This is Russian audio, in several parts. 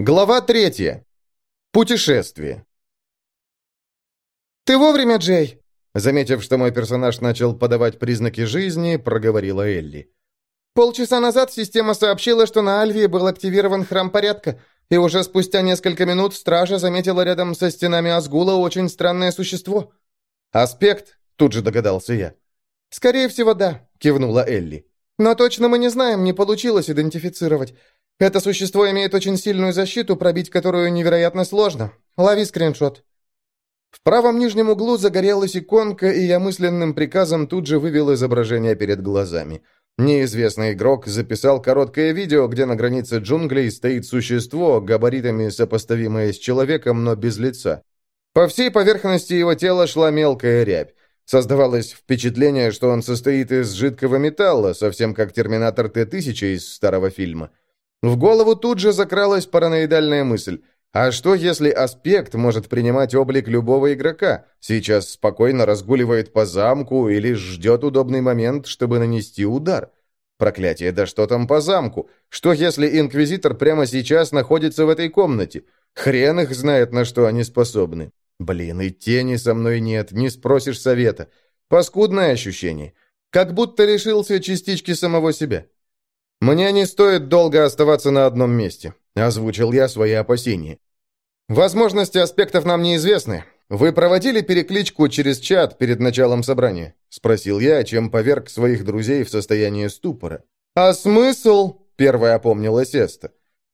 Глава третья. Путешествие. «Ты вовремя, Джей!» Заметив, что мой персонаж начал подавать признаки жизни, проговорила Элли. «Полчаса назад система сообщила, что на Альвии был активирован храм порядка, и уже спустя несколько минут стража заметила рядом со стенами Азгула очень странное существо». «Аспект?» — тут же догадался я. «Скорее всего, да», — кивнула Элли. «Но точно мы не знаем, не получилось идентифицировать. Это существо имеет очень сильную защиту, пробить которую невероятно сложно. Лови скриншот». В правом нижнем углу загорелась иконка, и я мысленным приказом тут же вывел изображение перед глазами. Неизвестный игрок записал короткое видео, где на границе джунглей стоит существо, габаритами сопоставимое с человеком, но без лица. По всей поверхности его тела шла мелкая рябь. Создавалось впечатление, что он состоит из жидкого металла, совсем как Терминатор Т-1000 из старого фильма. В голову тут же закралась параноидальная мысль. А что, если аспект может принимать облик любого игрока? Сейчас спокойно разгуливает по замку или ждет удобный момент, чтобы нанести удар? Проклятие, да что там по замку? Что, если Инквизитор прямо сейчас находится в этой комнате? Хрен их знает, на что они способны. Блин, и тени со мной нет, не спросишь совета. Паскудное ощущение. Как будто лишился частички самого себя. «Мне не стоит долго оставаться на одном месте», — озвучил я свои опасения. «Возможности аспектов нам неизвестны. Вы проводили перекличку через чат перед началом собрания?» — спросил я, чем поверг своих друзей в состояние ступора. «А смысл?» — первая опомнилась Эста.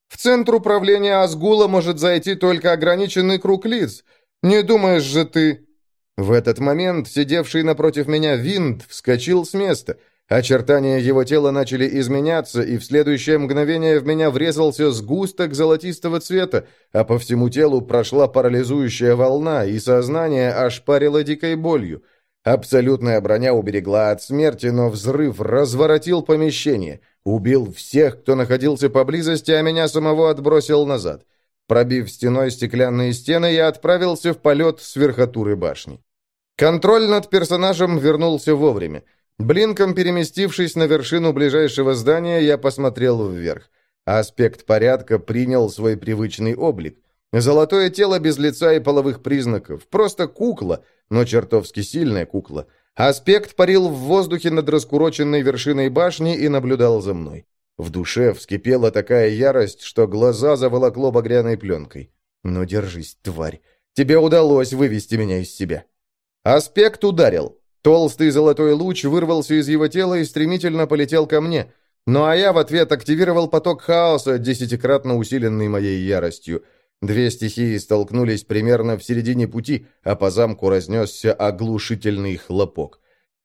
«В центр управления Азгула может зайти только ограниченный круг лиц. Не думаешь же ты...» В этот момент сидевший напротив меня винт вскочил с места — Очертания его тела начали изменяться, и в следующее мгновение в меня врезался сгусток золотистого цвета, а по всему телу прошла парализующая волна, и сознание ошпарило дикой болью. Абсолютная броня уберегла от смерти, но взрыв разворотил помещение, убил всех, кто находился поблизости, а меня самого отбросил назад. Пробив стеной стеклянные стены, я отправился в полет с верхотуры башни. Контроль над персонажем вернулся вовремя. Блинком переместившись на вершину ближайшего здания, я посмотрел вверх. Аспект порядка принял свой привычный облик. Золотое тело без лица и половых признаков. Просто кукла, но чертовски сильная кукла. Аспект парил в воздухе над раскуроченной вершиной башни и наблюдал за мной. В душе вскипела такая ярость, что глаза заволокло багряной пленкой. «Ну, держись, тварь. Тебе удалось вывести меня из себя». Аспект ударил. Толстый золотой луч вырвался из его тела и стремительно полетел ко мне. Ну а я в ответ активировал поток хаоса, десятикратно усиленный моей яростью. Две стихии столкнулись примерно в середине пути, а по замку разнесся оглушительный хлопок.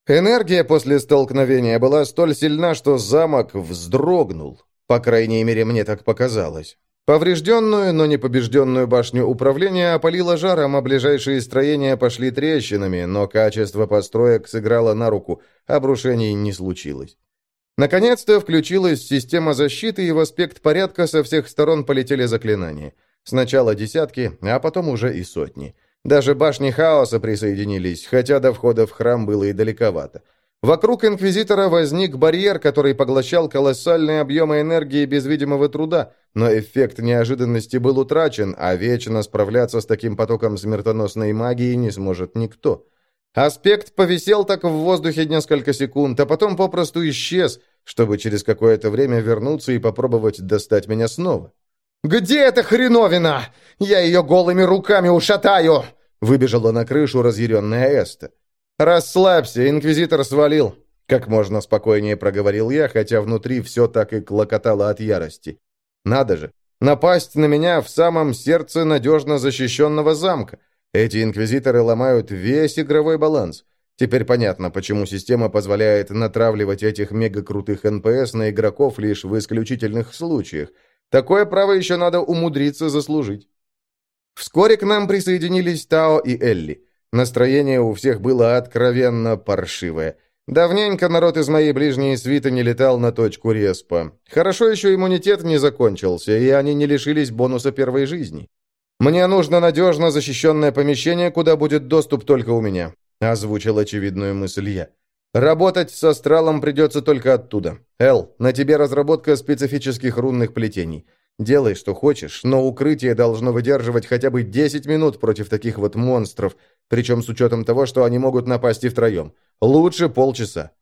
Энергия после столкновения была столь сильна, что замок вздрогнул. По крайней мере, мне так показалось. Поврежденную, но не побежденную башню управления опалило жаром, а ближайшие строения пошли трещинами, но качество построек сыграло на руку, обрушений не случилось. Наконец-то включилась система защиты, и в аспект порядка со всех сторон полетели заклинания. Сначала десятки, а потом уже и сотни. Даже башни хаоса присоединились, хотя до входа в храм было и далековато. Вокруг Инквизитора возник барьер, который поглощал колоссальные объемы энергии без видимого труда, но эффект неожиданности был утрачен, а вечно справляться с таким потоком смертоносной магии не сможет никто. Аспект повисел так в воздухе несколько секунд, а потом попросту исчез, чтобы через какое-то время вернуться и попробовать достать меня снова. «Где эта хреновина? Я ее голыми руками ушатаю!» Выбежала на крышу разъяренная Эста. «Расслабься, инквизитор свалил», — как можно спокойнее проговорил я, хотя внутри все так и клокотало от ярости. «Надо же, напасть на меня в самом сердце надежно защищенного замка. Эти инквизиторы ломают весь игровой баланс. Теперь понятно, почему система позволяет натравливать этих мега-крутых НПС на игроков лишь в исключительных случаях. Такое право еще надо умудриться заслужить». Вскоре к нам присоединились Тао и Элли. Настроение у всех было откровенно паршивое. Давненько народ из моей ближней свиты не летал на точку респа. Хорошо еще иммунитет не закончился, и они не лишились бонуса первой жизни. «Мне нужно надежно защищенное помещение, куда будет доступ только у меня», озвучил очевидную мысль я. «Работать с астралом придется только оттуда. Эл, на тебе разработка специфических рунных плетений. Делай, что хочешь, но укрытие должно выдерживать хотя бы 10 минут против таких вот монстров, причем с учетом того, что они могут напасть и втроем. Лучше полчаса».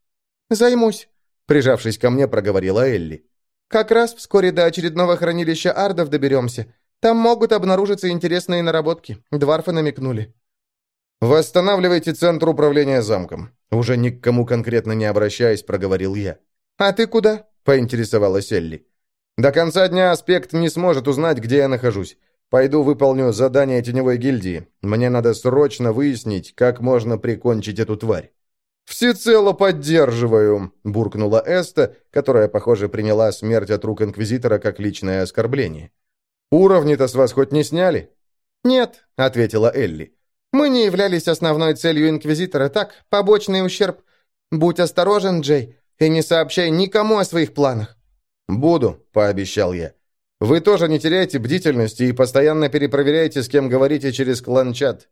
«Займусь», — прижавшись ко мне, проговорила Элли. «Как раз вскоре до очередного хранилища ардов доберемся. Там могут обнаружиться интересные наработки. Дварфы намекнули». «Восстанавливайте центр управления замком», — уже ни к кому конкретно не обращаясь, проговорил я. «А ты куда?» — поинтересовалась Элли. «До конца дня аспект не сможет узнать, где я нахожусь. Пойду выполню задание теневой гильдии. Мне надо срочно выяснить, как можно прикончить эту тварь». «Всецело поддерживаю», — буркнула Эста, которая, похоже, приняла смерть от рук Инквизитора как личное оскорбление. «Уровни-то с вас хоть не сняли?» «Нет», — ответила Элли. Мы не являлись основной целью Инквизитора, так, побочный ущерб. Будь осторожен, Джей, и не сообщай никому о своих планах». «Буду», — пообещал я. «Вы тоже не теряйте бдительности и постоянно перепроверяйте, с кем говорите через кланчат».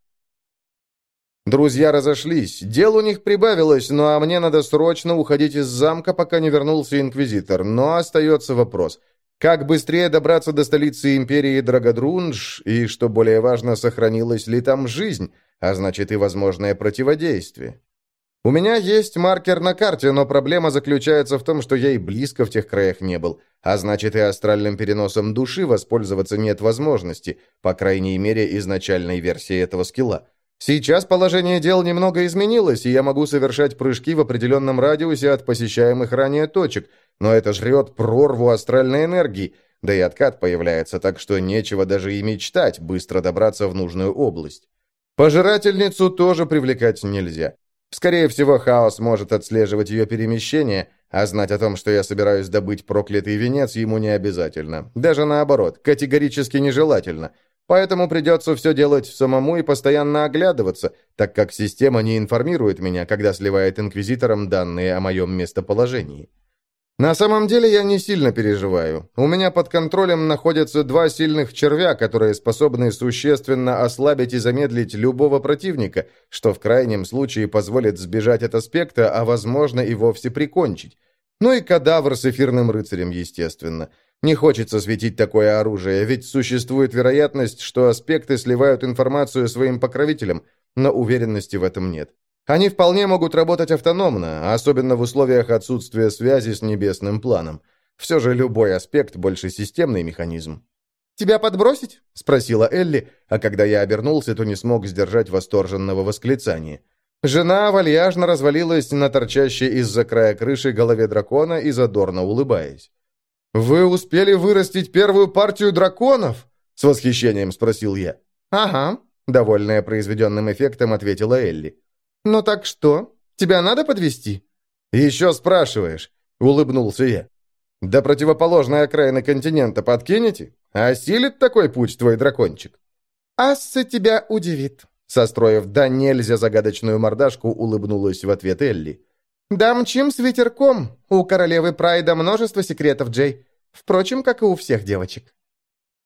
Друзья разошлись, дел у них прибавилось, ну а мне надо срочно уходить из замка, пока не вернулся Инквизитор, но остается вопрос — как быстрее добраться до столицы империи Драгодрунж, и, что более важно, сохранилась ли там жизнь, а значит и возможное противодействие? У меня есть маркер на карте, но проблема заключается в том, что я и близко в тех краях не был, а значит и астральным переносом души воспользоваться нет возможности, по крайней мере, изначальной версии этого скилла. Сейчас положение дел немного изменилось, и я могу совершать прыжки в определенном радиусе от посещаемых ранее точек, но это жрет прорву астральной энергии, да и откат появляется, так что нечего даже и мечтать быстро добраться в нужную область. Пожирательницу тоже привлекать нельзя. Скорее всего, хаос может отслеживать ее перемещение, а знать о том, что я собираюсь добыть проклятый венец, ему не обязательно. Даже наоборот, категорически нежелательно – Поэтому придется все делать самому и постоянно оглядываться, так как система не информирует меня, когда сливает инквизиторам данные о моем местоположении. На самом деле я не сильно переживаю. У меня под контролем находятся два сильных червя, которые способны существенно ослабить и замедлить любого противника, что в крайнем случае позволит сбежать от аспекта, а возможно и вовсе прикончить. Ну и кадавр с эфирным рыцарем, естественно. Не хочется светить такое оружие, ведь существует вероятность, что аспекты сливают информацию своим покровителям, но уверенности в этом нет. Они вполне могут работать автономно, особенно в условиях отсутствия связи с небесным планом. Все же любой аспект больше системный механизм. «Тебя подбросить?» – спросила Элли, а когда я обернулся, то не смог сдержать восторженного восклицания. Жена вальяжно развалилась на торчащей из-за края крыши голове дракона и задорно улыбаясь. «Вы успели вырастить первую партию драконов?» — с восхищением спросил я. «Ага», — довольная произведенным эффектом ответила Элли. «Ну так что? Тебя надо подвести? «Еще спрашиваешь», — улыбнулся я. «До противоположной окраины континента подкинете? Осилит такой путь твой дракончик?» «Асса тебя удивит», — состроив да нельзя загадочную мордашку, улыбнулась в ответ Элли. «Да мчим с ветерком. У королевы Прайда множество секретов, Джей. Впрочем, как и у всех девочек».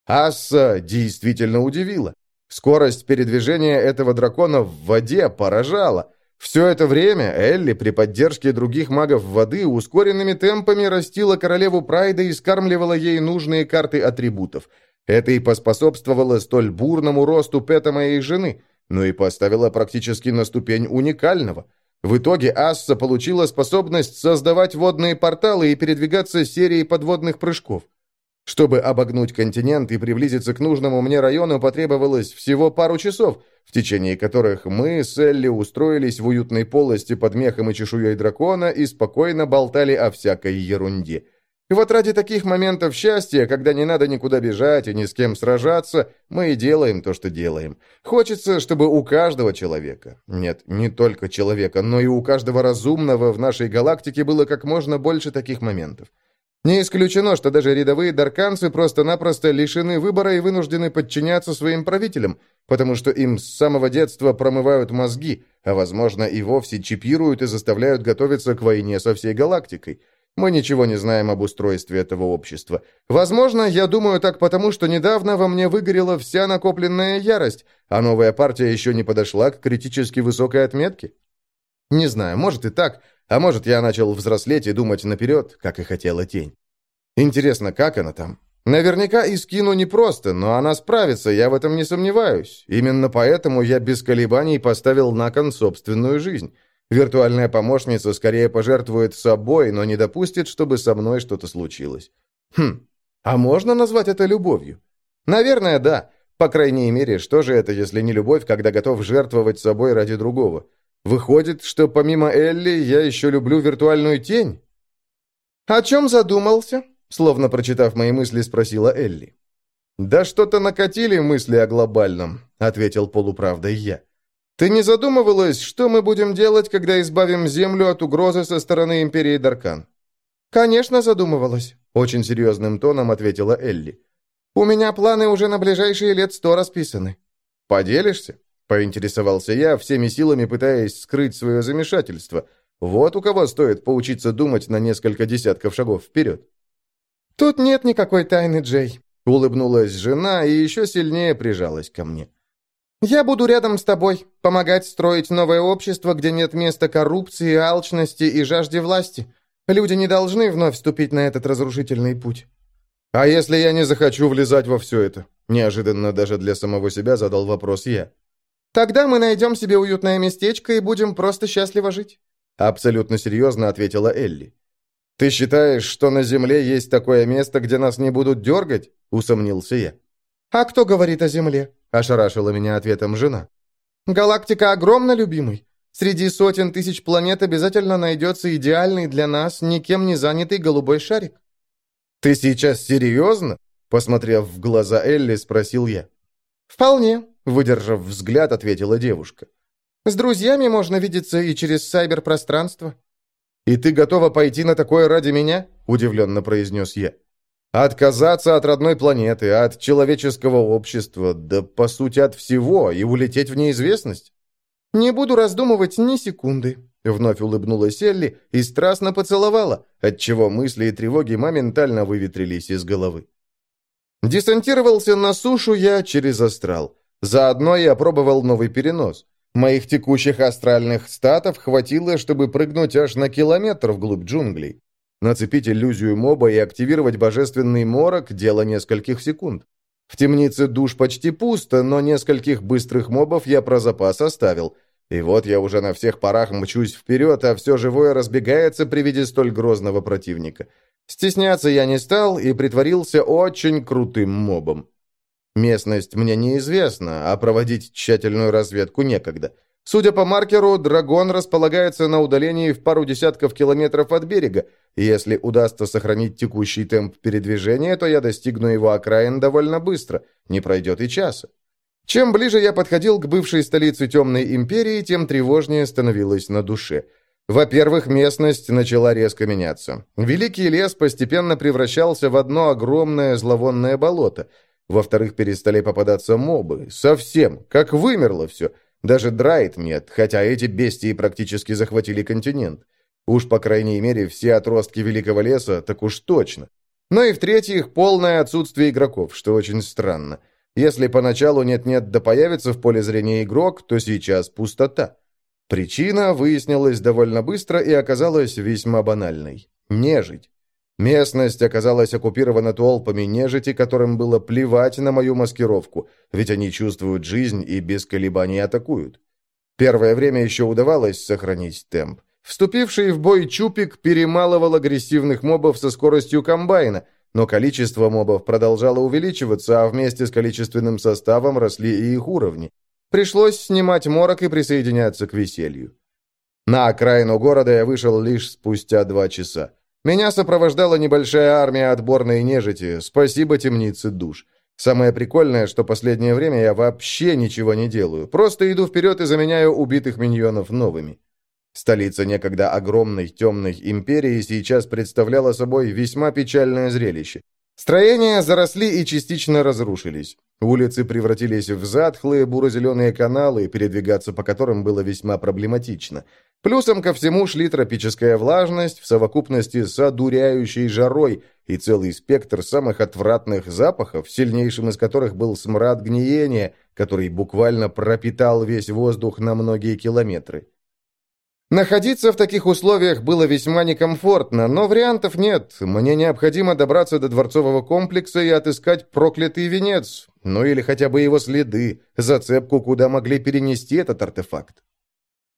Асса действительно удивила. Скорость передвижения этого дракона в воде поражала. Все это время Элли при поддержке других магов воды ускоренными темпами растила королеву Прайда и скармливала ей нужные карты атрибутов. Это и поспособствовало столь бурному росту пета моей жены, но и поставило практически на ступень уникального – в итоге Асса получила способность создавать водные порталы и передвигаться серией подводных прыжков. Чтобы обогнуть континент и приблизиться к нужному мне району, потребовалось всего пару часов, в течение которых мы с Элли устроились в уютной полости под мехом и чешуей дракона и спокойно болтали о всякой ерунде – и вот ради таких моментов счастья, когда не надо никуда бежать и ни с кем сражаться, мы и делаем то, что делаем. Хочется, чтобы у каждого человека, нет, не только человека, но и у каждого разумного в нашей галактике было как можно больше таких моментов. Не исключено, что даже рядовые дарканцы просто-напросто лишены выбора и вынуждены подчиняться своим правителям, потому что им с самого детства промывают мозги, а, возможно, и вовсе чипируют и заставляют готовиться к войне со всей галактикой. Мы ничего не знаем об устройстве этого общества. Возможно, я думаю так потому, что недавно во мне выгорела вся накопленная ярость, а новая партия еще не подошла к критически высокой отметке. Не знаю, может и так, а может я начал взрослеть и думать наперед, как и хотела тень. Интересно, как она там? Наверняка и скину непросто, но она справится, я в этом не сомневаюсь. Именно поэтому я без колебаний поставил на кон собственную жизнь. Виртуальная помощница скорее пожертвует собой, но не допустит, чтобы со мной что-то случилось. Хм, а можно назвать это любовью? Наверное, да. По крайней мере, что же это, если не любовь, когда готов жертвовать собой ради другого? Выходит, что помимо Элли я еще люблю виртуальную тень? «О чем задумался?» Словно прочитав мои мысли, спросила Элли. «Да что-то накатили мысли о глобальном», — ответил полуправдой я. «Ты не задумывалась, что мы будем делать, когда избавим Землю от угрозы со стороны Империи Даркан?» «Конечно, задумывалась», — очень серьезным тоном ответила Элли. «У меня планы уже на ближайшие лет сто расписаны». «Поделишься?» — поинтересовался я, всеми силами пытаясь скрыть свое замешательство. «Вот у кого стоит поучиться думать на несколько десятков шагов вперед». «Тут нет никакой тайны, Джей», — улыбнулась жена и еще сильнее прижалась ко мне. «Я буду рядом с тобой, помогать строить новое общество, где нет места коррупции, алчности и жажде власти. Люди не должны вновь вступить на этот разрушительный путь». «А если я не захочу влезать во все это?» Неожиданно даже для самого себя задал вопрос я. «Тогда мы найдем себе уютное местечко и будем просто счастливо жить», абсолютно серьезно ответила Элли. «Ты считаешь, что на Земле есть такое место, где нас не будут дергать?» — усомнился я. «А кто говорит о Земле?» — ошарашила меня ответом жена. «Галактика огромна, любимый. Среди сотен тысяч планет обязательно найдется идеальный для нас, никем не занятый голубой шарик». «Ты сейчас серьезно?» — посмотрев в глаза Элли, спросил я. «Вполне», — выдержав взгляд, ответила девушка. «С друзьями можно видеться и через сайберпространство». «И ты готова пойти на такое ради меня?» – удивленно произнес я. «Отказаться от родной планеты, от человеческого общества, да, по сути, от всего, и улететь в неизвестность?» «Не буду раздумывать ни секунды», — вновь улыбнулась Элли и страстно поцеловала, отчего мысли и тревоги моментально выветрились из головы. Десантировался на сушу я через астрал. Заодно я опробовал новый перенос. Моих текущих астральных статов хватило, чтобы прыгнуть аж на километр вглубь джунглей. Нацепить иллюзию моба и активировать божественный морок – дело нескольких секунд. В темнице душ почти пусто, но нескольких быстрых мобов я про запас оставил. И вот я уже на всех парах мчусь вперед, а все живое разбегается при виде столь грозного противника. Стесняться я не стал и притворился очень крутым мобом. Местность мне неизвестна, а проводить тщательную разведку некогда. Судя по маркеру, драгон располагается на удалении в пару десятков километров от берега, если удастся сохранить текущий темп передвижения, то я достигну его окраин довольно быстро, не пройдет и часа. Чем ближе я подходил к бывшей столице Темной Империи, тем тревожнее становилось на душе. Во-первых, местность начала резко меняться. Великий лес постепенно превращался в одно огромное зловонное болото – во-вторых, перестали попадаться мобы. Совсем. Как вымерло все. Даже драйт нет, хотя эти бестии практически захватили континент. Уж, по крайней мере, все отростки Великого леса, так уж точно. Ну и в-третьих, полное отсутствие игроков, что очень странно. Если поначалу нет-нет да появится в поле зрения игрок, то сейчас пустота. Причина выяснилась довольно быстро и оказалась весьма банальной. Нежить. Местность оказалась оккупирована толпами нежити, которым было плевать на мою маскировку, ведь они чувствуют жизнь и без колебаний атакуют. Первое время еще удавалось сохранить темп. Вступивший в бой Чупик перемалывал агрессивных мобов со скоростью комбайна, но количество мобов продолжало увеличиваться, а вместе с количественным составом росли и их уровни. Пришлось снимать морок и присоединяться к веселью. На окраину города я вышел лишь спустя два часа. Меня сопровождала небольшая армия отборной нежити, спасибо темнице душ. Самое прикольное, что последнее время я вообще ничего не делаю, просто иду вперед и заменяю убитых миньонов новыми. Столица некогда огромной темной империи сейчас представляла собой весьма печальное зрелище. Строения заросли и частично разрушились. Улицы превратились в затхлые буро-зеленые каналы, передвигаться по которым было весьма проблематично. Плюсом ко всему шли тропическая влажность в совокупности с одуряющей жарой и целый спектр самых отвратных запахов, сильнейшим из которых был смрад гниения, который буквально пропитал весь воздух на многие километры. Находиться в таких условиях было весьма некомфортно, но вариантов нет. Мне необходимо добраться до дворцового комплекса и отыскать проклятый венец, ну или хотя бы его следы, зацепку, куда могли перенести этот артефакт.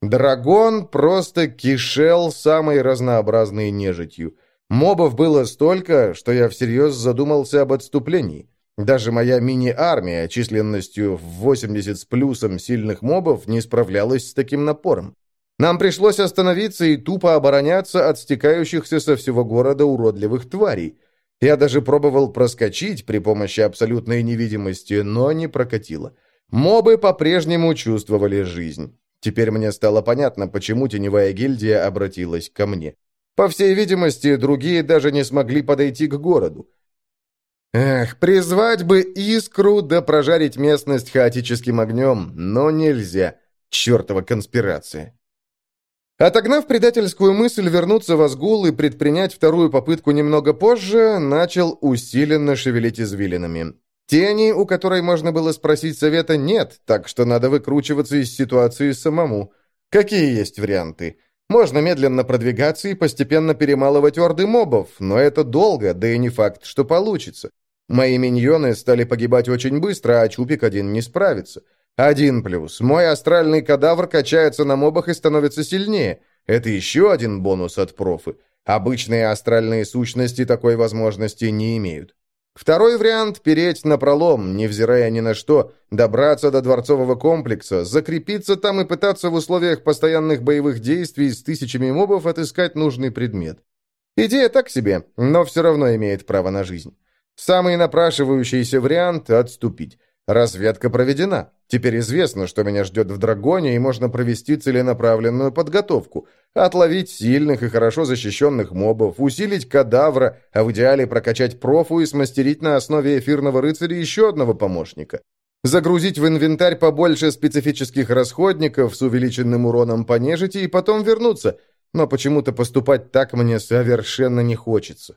Драгон просто кишел самой разнообразной нежитью. Мобов было столько, что я всерьез задумался об отступлении. Даже моя мини-армия численностью в 80 с плюсом сильных мобов не справлялась с таким напором. Нам пришлось остановиться и тупо обороняться от стекающихся со всего города уродливых тварей. Я даже пробовал проскочить при помощи абсолютной невидимости, но не прокатило. Мобы по-прежнему чувствовали жизнь. Теперь мне стало понятно, почему теневая гильдия обратилась ко мне. По всей видимости, другие даже не смогли подойти к городу. Эх, призвать бы искру да прожарить местность хаотическим огнем, но нельзя. Чертова конспирация. Отогнав предательскую мысль вернуться в Азгул и предпринять вторую попытку немного позже, начал усиленно шевелить извилинами. Тени, у которой можно было спросить совета, нет, так что надо выкручиваться из ситуации самому. Какие есть варианты? Можно медленно продвигаться и постепенно перемалывать орды мобов, но это долго, да и не факт, что получится. Мои миньоны стали погибать очень быстро, а Чупик один не справится. Один плюс. Мой астральный кадавр качается на мобах и становится сильнее. Это еще один бонус от профы. Обычные астральные сущности такой возможности не имеют. Второй вариант – переть на пролом, невзирая ни на что, добраться до дворцового комплекса, закрепиться там и пытаться в условиях постоянных боевых действий с тысячами мобов отыскать нужный предмет. Идея так себе, но все равно имеет право на жизнь. Самый напрашивающийся вариант – отступить. Разведка проведена. Теперь известно, что меня ждет в Драгоне, и можно провести целенаправленную подготовку. Отловить сильных и хорошо защищенных мобов, усилить кадавра, а в идеале прокачать профу и смастерить на основе эфирного рыцаря еще одного помощника. Загрузить в инвентарь побольше специфических расходников с увеличенным уроном по нежити и потом вернуться. Но почему-то поступать так мне совершенно не хочется.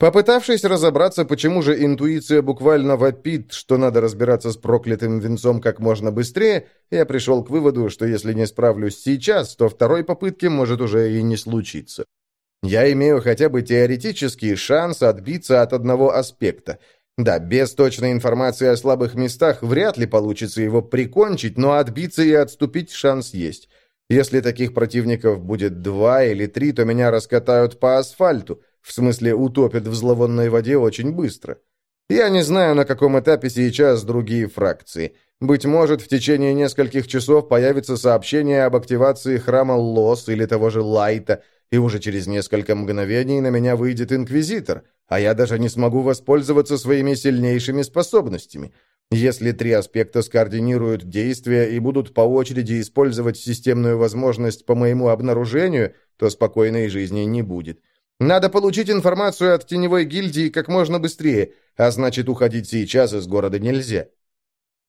Попытавшись разобраться, почему же интуиция буквально вопит, что надо разбираться с проклятым венцом как можно быстрее, я пришел к выводу, что если не справлюсь сейчас, то второй попытки может уже и не случиться. Я имею хотя бы теоретический шанс отбиться от одного аспекта. Да, без точной информации о слабых местах вряд ли получится его прикончить, но отбиться и отступить шанс есть. Если таких противников будет два или три, то меня раскатают по асфальту – в смысле, утопят в зловонной воде очень быстро. Я не знаю, на каком этапе сейчас другие фракции. Быть может, в течение нескольких часов появится сообщение об активации храма Лос или того же Лайта, и уже через несколько мгновений на меня выйдет Инквизитор, а я даже не смогу воспользоваться своими сильнейшими способностями. Если три аспекта скоординируют действия и будут по очереди использовать системную возможность по моему обнаружению, то спокойной жизни не будет. Надо получить информацию от теневой гильдии как можно быстрее, а значит, уходить сейчас из города нельзя.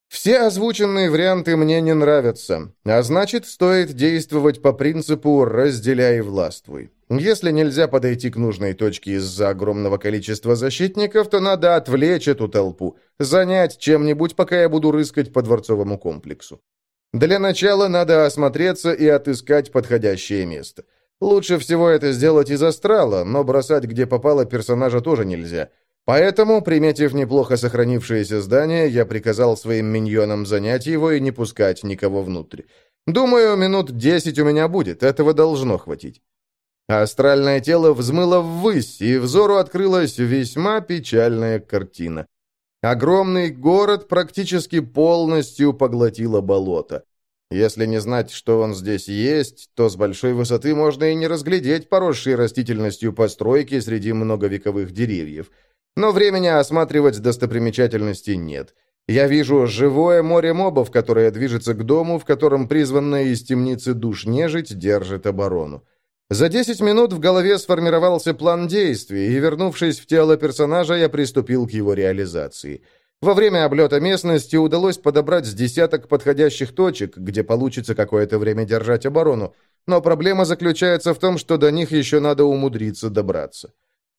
Все озвученные варианты мне не нравятся, а значит, стоит действовать по принципу «разделяй и властвуй». Если нельзя подойти к нужной точке из-за огромного количества защитников, то надо отвлечь эту толпу, занять чем-нибудь, пока я буду рыскать по дворцовому комплексу. Для начала надо осмотреться и отыскать подходящее место – Лучше всего это сделать из астрала, но бросать где попало персонажа тоже нельзя. Поэтому, приметив неплохо сохранившееся здание, я приказал своим миньонам занять его и не пускать никого внутрь. Думаю, минут десять у меня будет, этого должно хватить. Астральное тело взмыло ввысь, и взору открылась весьма печальная картина. Огромный город практически полностью поглотило болото. Если не знать, что он здесь есть, то с большой высоты можно и не разглядеть поросшие растительностью постройки среди многовековых деревьев. Но времени осматривать достопримечательности нет. Я вижу живое море мобов, которое движется к дому, в котором призванная из темницы душ нежить держит оборону. За 10 минут в голове сформировался план действий, и, вернувшись в тело персонажа, я приступил к его реализации – во время облета местности удалось подобрать с десяток подходящих точек, где получится какое-то время держать оборону, но проблема заключается в том, что до них еще надо умудриться добраться.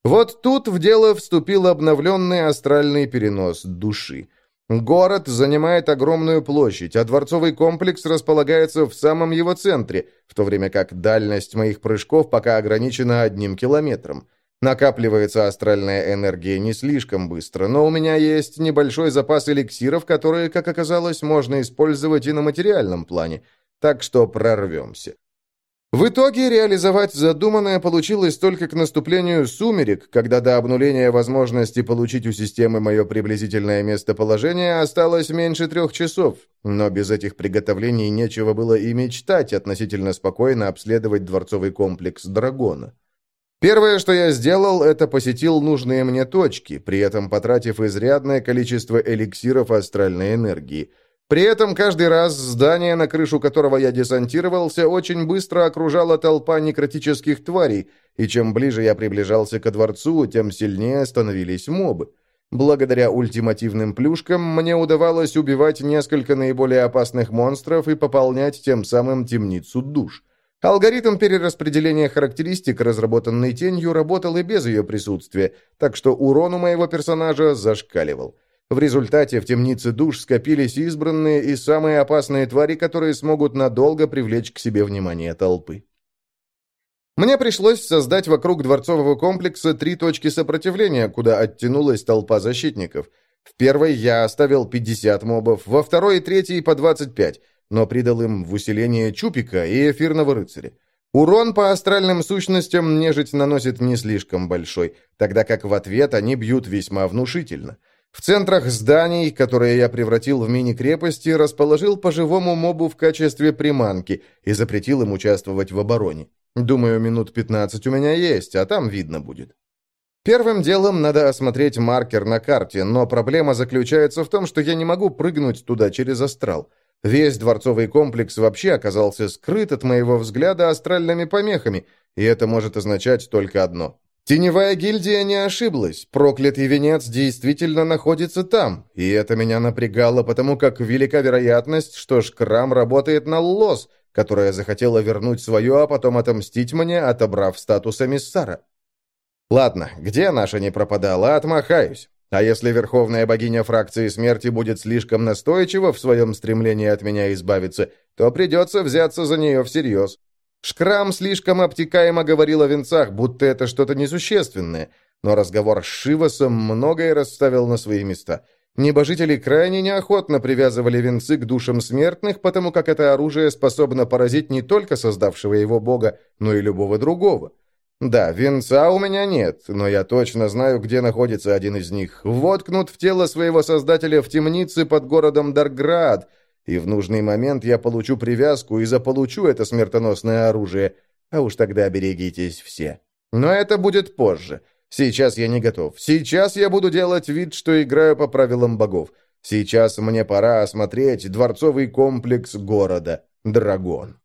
Вот тут в дело вступил обновленный астральный перенос души. Город занимает огромную площадь, а дворцовый комплекс располагается в самом его центре, в то время как дальность моих прыжков пока ограничена одним километром. Накапливается астральная энергия не слишком быстро, но у меня есть небольшой запас эликсиров, которые, как оказалось, можно использовать и на материальном плане, так что прорвемся. В итоге реализовать задуманное получилось только к наступлению сумерек, когда до обнуления возможности получить у системы мое приблизительное местоположение осталось меньше трех часов, но без этих приготовлений нечего было и мечтать относительно спокойно обследовать дворцовый комплекс Драгона. Первое, что я сделал, это посетил нужные мне точки, при этом потратив изрядное количество эликсиров астральной энергии – при этом каждый раз здание, на крышу которого я десантировался, очень быстро окружала толпа некротических тварей, и чем ближе я приближался ко дворцу, тем сильнее становились мобы. Благодаря ультимативным плюшкам мне удавалось убивать несколько наиболее опасных монстров и пополнять тем самым темницу душ. Алгоритм перераспределения характеристик, разработанный тенью, работал и без ее присутствия, так что урон у моего персонажа зашкаливал. В результате в темнице душ скопились избранные и самые опасные твари, которые смогут надолго привлечь к себе внимание толпы. Мне пришлось создать вокруг дворцового комплекса три точки сопротивления, куда оттянулась толпа защитников. В первой я оставил 50 мобов, во второй и третьей по 25, но придал им в усиление Чупика и Эфирного рыцаря. Урон по астральным сущностям нежить наносит не слишком большой, тогда как в ответ они бьют весьма внушительно. В центрах зданий, которые я превратил в мини-крепости, расположил по живому мобу в качестве приманки и запретил им участвовать в обороне. Думаю, минут 15 у меня есть, а там видно будет. Первым делом надо осмотреть маркер на карте, но проблема заключается в том, что я не могу прыгнуть туда через астрал. Весь дворцовый комплекс вообще оказался скрыт от моего взгляда астральными помехами, и это может означать только одно. Теневая гильдия не ошиблась. Проклятый венец действительно находится там, и это меня напрягало, потому как велика вероятность, что Шкрам работает на Лос, которая захотела вернуть свое, а потом отомстить мне, отобрав статус эмиссара. Ладно, где наша не пропадала, отмахаюсь. А если верховная богиня фракции смерти будет слишком настойчива в своем стремлении от меня избавиться, то придется взяться за нее всерьез. Шкрам слишком обтекаемо говорил о венцах, будто это что-то несущественное, но разговор с Шивасом многое расставил на свои места. Небожители крайне неохотно привязывали венцы к душам смертных, потому как это оружие способно поразить не только создавшего его бога, но и любого другого. Да, венца у меня нет, но я точно знаю, где находится один из них. Воткнут в тело своего создателя в темнице под городом Дарград – и в нужный момент я получу привязку и заполучу это смертоносное оружие, а уж тогда берегитесь все. Но это будет позже. Сейчас я не готов. Сейчас я буду делать вид, что играю по правилам богов. Сейчас мне пора осмотреть дворцовый комплекс города Драгон.